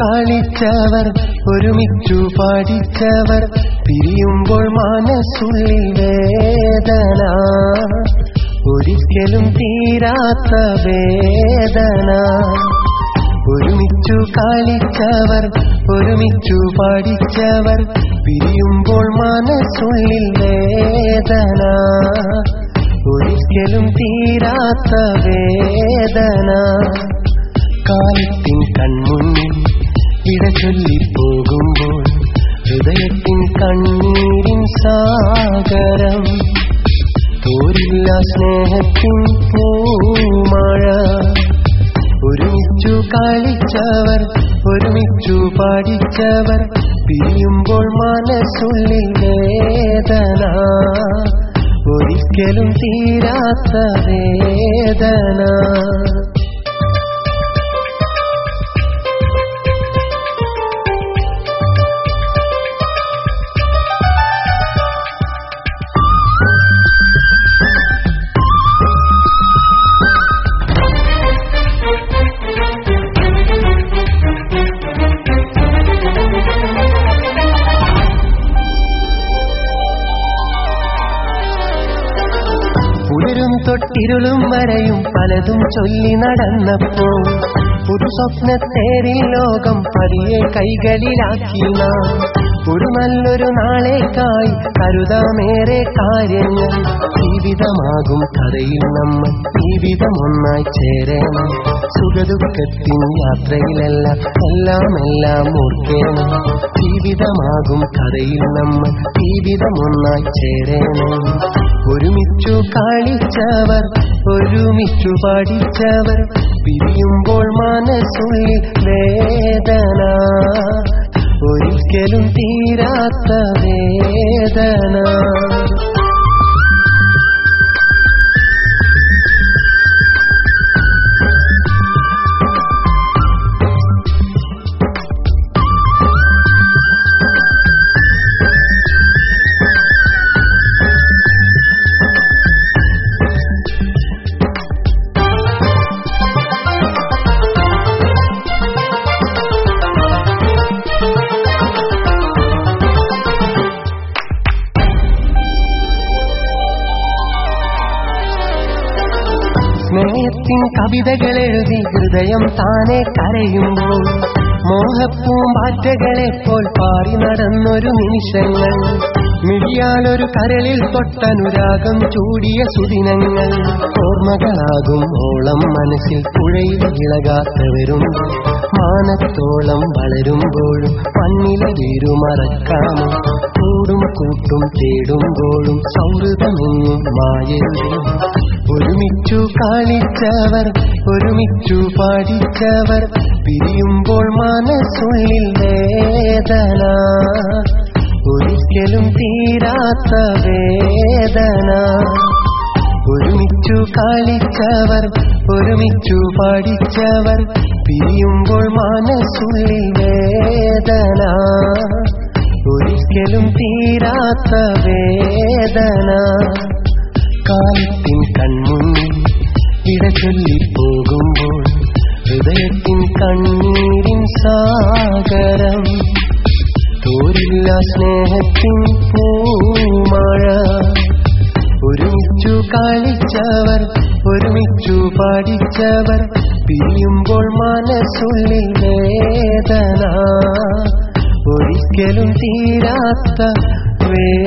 കളിച്ചവർ ഒരുമിച്ചു പാടിച്ചവർ പിരിയുമ്പോൾ മനസ്സുള്ളിൽ വേദന. ഒരിക്കലും തീരാത്ത വേദന. ഒരുമിച്ചു കളിച്ചവർ ഒരുമിച്ചു പാടിച്ചവർ പിരിയുമ്പോൾ മനസ്സുള്ളിൽ വേദന. ഒരിക്കലും തീരാത്ത വേദന. കാലത്തിൻ കൺമുന്നിൽ ഇട ചൊല്ലിപ്പോകുമ്പോൾ ഹൃദയത്തിൻ കണ്ണീരിൻ സാഗരം. തോരില്ല സ്നേഹത്തിൻ പൂമഴ. ഒരുമിച്ചു കളിച്ചവർ ഒരുമിച്ചു പാടിച്ചവർ പിരിയുമ്പോൾ മനസ്സുള്ളിൽ വേദന. ഒരിക്കലും തീരാത്ത വേദന. പുലരും വരയും പലതും ചൊല്ലി നടന്നപ്പോ ഒരു സ്വപ്നത്തേരിൽ ലോകം പതിയെ കൈകളിലാക്കി നാം. ഒരു നല്ലൊരു നാളേക്കായി കരുതാമേറെ കാര്യങ്ങൾ. ജീവിതമാകും കഥയിൽ നമ്മൾ ജീവിതം ഒന്നായി ചേരണം. സുഖദുഃഖത്തിൻ യാത്രയിലല്ല എല്ലാം എല്ലാം ഓർക്കേണം. ജീവിതമാകും കഥയിൽ നമ്മൾ ജീവിതം ഒന്നായി ചേരണം. ഒരുമിച്ചു കളിച്ചവർ ഒരുമിച്ചു പഠിച്ചവർ പിരിയുമ്പോൾ മനസ്സുള്ളിൽ വേദന. ഒരിക്കലും തീരാത്ത വേദന. സ്നേഹത്തിൻ കവിതകൾ എഴുതി ഹൃദയം താനെ കരയുമ്പോൾ മോഹപ്പൂമ്പാറ്റകളെ പോൽ പാറി നടന്നൊരു നിമിഷങ്ങൾ. മിഴിയാലൊരു കരളിൽ തൊട്ടനുരാഗം ചൂടിയ സുദിനങ്ങൾ. ഓർമ്മകളാകും ഓളം മനസ്സിൽ പുഴയിൽ ഇളകാത്തവരും മാനത്തോളം വളരുമ്പോഴും മണ്ണിലെ വീരുമറക്കാമോ കൂടും കൂട്ടും തേടുമ്പോഴും സൗഹൃദമെന്നും മായരുതേ. ഒരുമിച്ചു കളിച്ചവർ ഒരുമിച്ചു പാടിച്ചവർ പിരിയുമ്പോൾ മനസ്സുള്ളിൽ വേദന ഒരിക്കലും തീരാത്ത വേദന. ഒരുമിച്ചു കളിച്ചവർ ഒരുമിച്ചു പാടിച്ചവർ പിരിയുമ്പോൾ മനസ്സുള്ളിൽ വേദന ഒരിക്കലും തീരാത്ത വേദന. കാലത്തിൻ കൺമുന്നിൽ ഇട ചൊല്ലിപ്പോകുമ്പോൾ ഹൃദയത്തിൻ കണ്ണീരിൻ സാഗരം. തോരില്ല സ്നേഹത്തിൻ പൂമഴ. ഒരുമിച്ചു കളിച്ചവർ ഒരുമിച്ചു പഠിച്ചവർ പിരിയുമ്പോൾ മനസ്സുള്ളിൽ വേദന. ഒരിക്കലും തീരാത്ത വേദന.